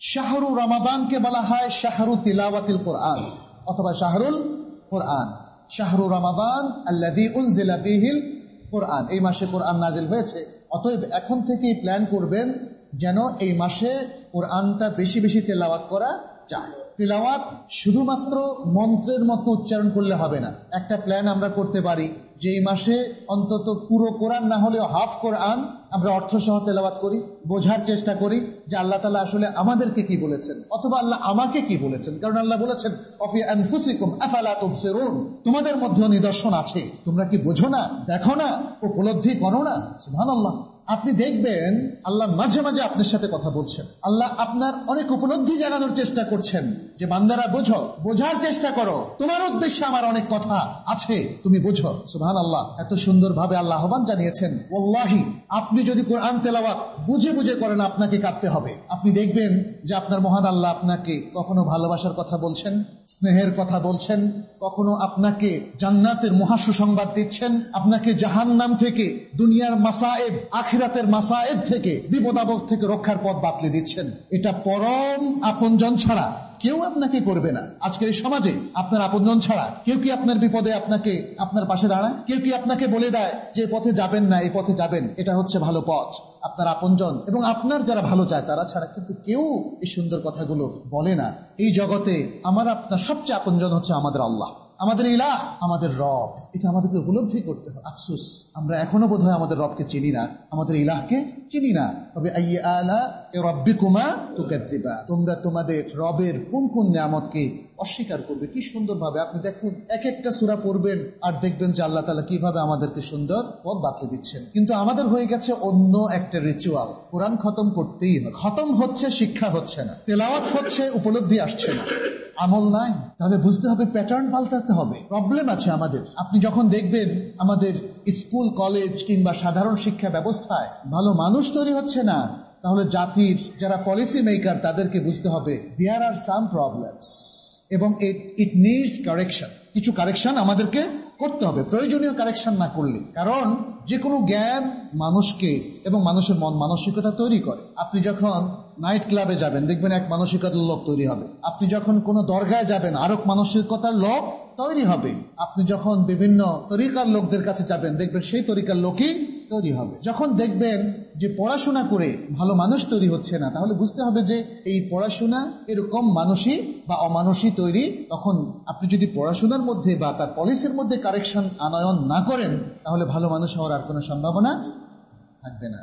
শাহরু রমাদানকে বলা হয় শাহরু তিলাওয়াতিল কোরআন, অথবা শাহরুল কোরআন। শাহরু রমাদান ফিহিল কোরআন। এই মাসে কোরআন নাজিল হয়েছে। অতএব এখন থেকেই প্ল্যান করবেন যেন এই মাসে কোরআনটা বেশি বেশি তেলাওয়াত করা যায়। তেলাওয়াত শুধুমাত্র মন্ত্রের মতো উচ্চারণ করলে হবে না। একটা প্ল্যান আমরা করতে পারি যে এই মাসে অন্তত পুরো কোরআন না হলেও হাফ কোরআন আমরা অর্থ সহ তেলাওয়াত করি, বোঝার চেষ্টা করি যে আল্লাহ তালা আসলে আমাদেরকে কি বলেছেন অথবা আল্লাহ আমাকে কি বলেছেন। কারণ আল্লাহ বলেছেন তোমাদের মধ্যে নিদর্শন আছে। তোমরা কি বোঝো না, দেখো না, উপলব্ধি করো না? সুবহানাল্লাহ। আপনি দেখবেন আল্লাহ মাঝে মাঝে আপনার সাথে কথা বলছেন। আল্লাহ আপনার অনেক উপলব্ধি জানানোর চেষ্টা করছেন। যে বান্দারা, বোঝো, বোঝার চেষ্টা করো। তোমার উদ্দেশ্যে আমার অনেক কথা আছে, তুমি বোঝো। সুহান আল্লাহ এত সুন্দর ভাবে আল্লাহ আহ্বান জানিয়েছেন। ওল্লাহি আপনি যদি কোরআন তেলাওয়াত বুঝে বুঝে করেন, আপনাকে কাঁদতে হবে। আপনি দেখবেন যে আপনার মহান আল্লাহ আপনাকে কখনো ভালোবাসার কথা বলছেন, স্নেহের কথা বলছেন, কখনো আপনাকে জান্নাতের মহাসুসংবাদ দিচ্ছেন, আপনাকে জাহান্নাম থেকে দুনিয়ার মাসায়েব আখিরাতের মাসায়েব থেকে বিপদাবক থেকে রক্ষার পথ বাতলে দিচ্ছেন। এটা পরম আপনজন ছাড়া কেউ আপনাকে করবে না। আজকের এই সমাজে আপনার আপনজন ছাড়া কেউ কি আপনার বিপদে আপনাকে আপনার পাশে দাঁড়ায়? কেউ কি আপনাকে বলে দেয় যে পথে যাবেন না এই পথে যাবেন? এটা হচ্ছে ভালো পথ। আপনার আপনজন এবং আপনার যারা ভালো চায় তারা ছাড়া কিন্তু কেউ এই সুন্দর কথাগুলো বলে না। এই জগতে আমার আপনার সবচেয়ে আপনজন হচ্ছে আমাদের আল্লাহ। আমাদের ইলাহ, আমাদের রব। এটা আমাদেরকে উপলব্ধি করতে হবে। আফসুস, আমরা এখনও বোধ আমাদের রবকে চিনি না, আমাদের ইলাহকে চিনি না। তবে আলা এ রব্বি কুমা তোমরা তোমাদের রবের কোন কোন নিয়ামতকে অস্বীকার করবে? কি সুন্দর ভাবে আপনি দেখুন এক একটা সুরা পড়বেন আর দেখবেন যে আল্লাহ তালা কীভাবে আমাদেরকে সুন্দর পথ বাতলে দিচ্ছেন। কিন্তু আমাদের হয়ে গেছে অন্য একটা রিচুয়াল কোরআন খতম করতেই হবে। খতম হচ্ছে, শিক্ষা হচ্ছে না। তেলাওয়াত হচ্ছে, উপলব্ধি আসছে না। আমল নাই, তাহলে বুঝতে হবে প্যাটার্ন পাল্টাতে হবে। প্রবলেম আছে আমাদের। আপনি যখন দেখবেন আমাদের স্কুল কলেজ কিংবা সাধারণ শিক্ষা ব্যবস্থায় ভালো মানুষ তৈরি হচ্ছে না, তাহলে জাতির যারা পলিসি মেকার তাদেরকে বুঝতে হবে দেয়ার আর সাম প্রবলেমস এবং ইট নিডস কারেকশন কিছু কারেকশন আমাদেরকে করতে হবে। প্রয়োজনীয় কারেকশন না করলে। কারণ যে কোনো জ্ঞান মানুষকে এবং মানুষের মন মানসিকতা তৈরি করে। আপনি যখন নাইট ক্লাবে যাবেন, দেখবেন এক মানসিকতার লোক তৈরি হবে। আপনি যখন কোনো দরগায় যাবেন, আরক মানসিকতার লোক তৈরি হবে। আপনি যখন বিভিন্ন তরিকার লোকদের কাছে যাবেন, দেখবেন সেই তরিকার লোকই তৈরি হবে। যখন দেখবেন যে পড়াশোনা করে ভালো মানুষ তৈরি হচ্ছে না, তাহলে বুঝতে হবে যে এই পড়াশোনা এরকম মানুষই বা অমানুষই তৈরি। তখন আপনি যদি পড়াশোনার মধ্যে বা তার পলিসির মধ্যে কারেকশন আনয়ন না করেন, তাহলে ভালো মানুষ হওয়ার আর কোনো সম্ভাবনা থাকবে না।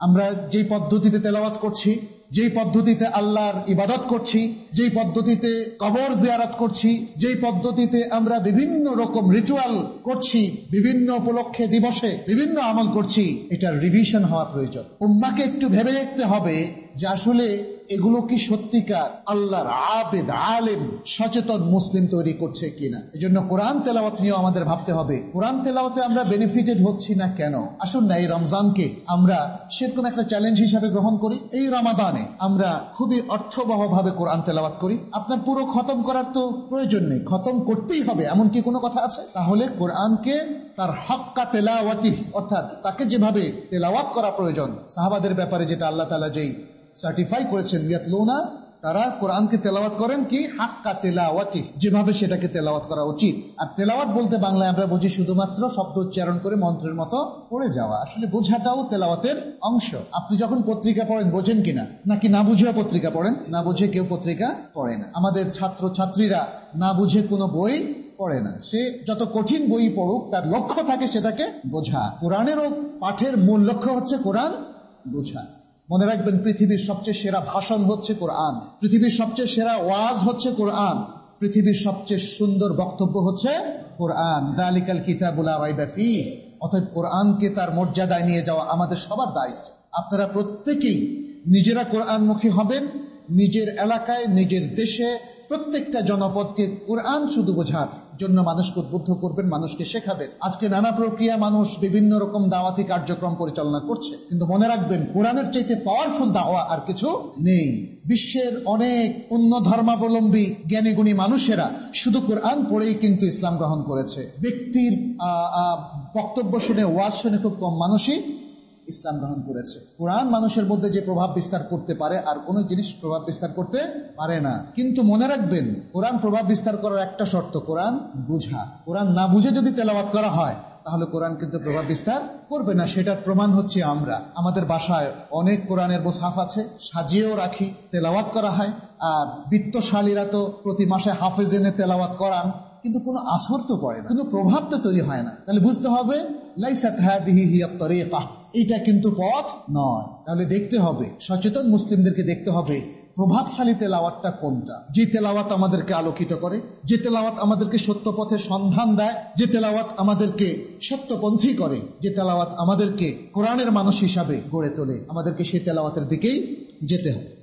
আমরা যেই পদ্ধতিতে তেলাওয়াত করছি যেই পদ্ধতিতে আল্লাহর ইবাদত করছি, যেই পদ্ধতিতে কবর জিয়ারত করছি, যেই পদ্ধতিতে আমরা বিভিন্ন রকম রিচুয়াল করছি, বিভিন্ন উপলক্ষে দিবসে বিভিন্ন আমল করছি, এটার রিভিশন হওয়া প্রয়োজন। উম্মাকে একটু ভেবে দেখতে হবে যে আসলে এগুলো কি সত্যিকার? আল্লাহর আবেদ, আলেম, সচেতন মুসলিম তৈরি করছে কিনা? এই জন্য কোরআন তেলাওয়াত নিয়েও আমাদের ভাবতে হবে। কোরআন তেলাওয়াতে আমরা বেনিফিটেড হচ্ছি না কেন? আসুন না, এই রমজানকে আমরা সেরকম একটা চ্যালেঞ্জ হিসাবে গ্রহণ করি। এই রমাদানে আমরা খুবই অর্থবহ ভাবে কোরআন তেলাওয়াত করি। আপনার পুরো খতম করার তো প্রয়োজন নেই। খতম করতেই হবে। এমন কি কোনো কথা আছে? তাহলে কোরআনকে তার হক্কা তেলাওয়াতি, অর্থাৎ তাকে যেভাবে তেলাওয়াত করা প্রয়োজন, সাহাবাদের ব্যাপারে যেটা আল্লাহ তালা যেই সার্টিফাই করেছেন ইয়াতলোনা তারা কোরআনকে তেলাওয়াত করেন কি? হাক্কা তেলাওয়াতি, যেভাবে সেটাকে তেলাওয়াত করা উচিত। আর তেলাওয়াত বলতে বাংলায় আমরা বুঝি শুধুমাত্র শব্দ উচ্চারণ করে মন্ত্রের মতো পড়ে যাওয়া। আসলে বোঝাটাও তেলাওয়াতের অংশ। আপনি যখন পত্রিকা পড়েন, বোঝেন কিনা? নাকি না বুঝেও পত্রিকা পড়েন? না বুঝে কেউ পত্রিকা পড়ে না। আমাদের ছাত্র ছাত্রীরা না বুঝে কোনো বই পড়ে না। সে যত কঠিন বই পড়ুক, তার লক্ষ্য থাকে সেটাকে বোঝা। কোরআনেরও পাঠের মূল লক্ষ্য হচ্ছে কোরআন বোঝা। মনে রাখবেন, পৃথিবীর সবচেয়ে সেরা ভাষণ হচ্ছে কোরআন। পৃথিবীর সবচেয়ে সেরা ওয়াজ হচ্ছে কোরআন। পৃথিবীর সবচেয়ে সুন্দর বক্তব্য হচ্ছে কোরআন। দালিকাল কিতাবুলা রাইবাফি অতএব কোরআনকে তার মর্যাদায় নিয়ে যাওয়া আমাদের সবার দায়িত্ব। আপনারা প্রত্যেকেই নিজেরা কোরআনমুখী হবেন, নিজের এলাকায়, নিজের দেশে প্রত্যেকটা জনপদকে কোরআন শুধু বোঝার জন্য মানুষকে উদ্বুদ্ধ করবেন, মানুষকে শেখাবেন। আজকে নানা প্রক্রিয়া মানুষ বিভিন্ন রকম দাওয়াতি কার্যক্রম পরিচালনা করছে। কিন্তু মনে রাখবেন, কোরআনের চাইতে পাওয়ারফুল দাওয়া আর কিছু নেই। বিশ্বের অনেক অন্য ধর্মাবলম্বী জ্ঞানীগুণী মানুষেরা শুধু কোরআন পড়েই কিন্তু ইসলাম গ্রহণ করেছে। ব্যক্তির বক্তব্য শুনে, ওয়াজ শুনে খুব কম মানুষই ইসলাম গ্রহণ করেছে। কোরআন মানুষের মধ্যে যে প্রভাব বিস্তার করতে পারে, আর কোনো জিনিস প্রভাব বিস্তার করতে পারে না। কিন্তু মনে রাখবেন, কোরআন প্রভাব বিস্তার করার একটা শর্ত, কোরআন বুঝা। কোরআন না বুঝে যদি তেলাওয়াত করা হয়, তাহলে কোরআন কিন্তু প্রভাব বিস্তার করবে না। সেটার প্রমাণ হচ্ছে আমরা। আমাদের বাসায় অনেক কোরআনের মোসাফ আছে, সাজিয়েও রাখি, তেলাওয়াত করা হয়। আর বিত্তশালীরা তো প্রতি মাসে হাফেজ এনে তেলাওয়াত করান, কিন্তু কোনো আসর তো পড়ে না। কোনো প্রভাব তো তৈরি হয় না। তাহলে বুঝতে হবে, লাইসাত হাদিহি হিয়া তরিকা। এইটা কিন্তু পথ নয়। তাহলে দেখতে হবে, সচেতন মুসলিমদেরকে দেখতে হবে, প্রভাবশালী তেলাওয়াতটা কোনটা? যে তেলাওয়াত আমাদেরকে আলোকিত করে, যে তেলাওয়াত আমাদেরকে সত্য পথে সন্ধান দেয়, যে তেলাওয়াত আমাদেরকে সত্যপন্থী করে, যে তেলাওয়াত আমাদেরকে কোরআনের মানুষ হিসাবে গড়ে তোলে, আমাদেরকে সেই তেলাওয়াতের দিকেই যেতে হবে।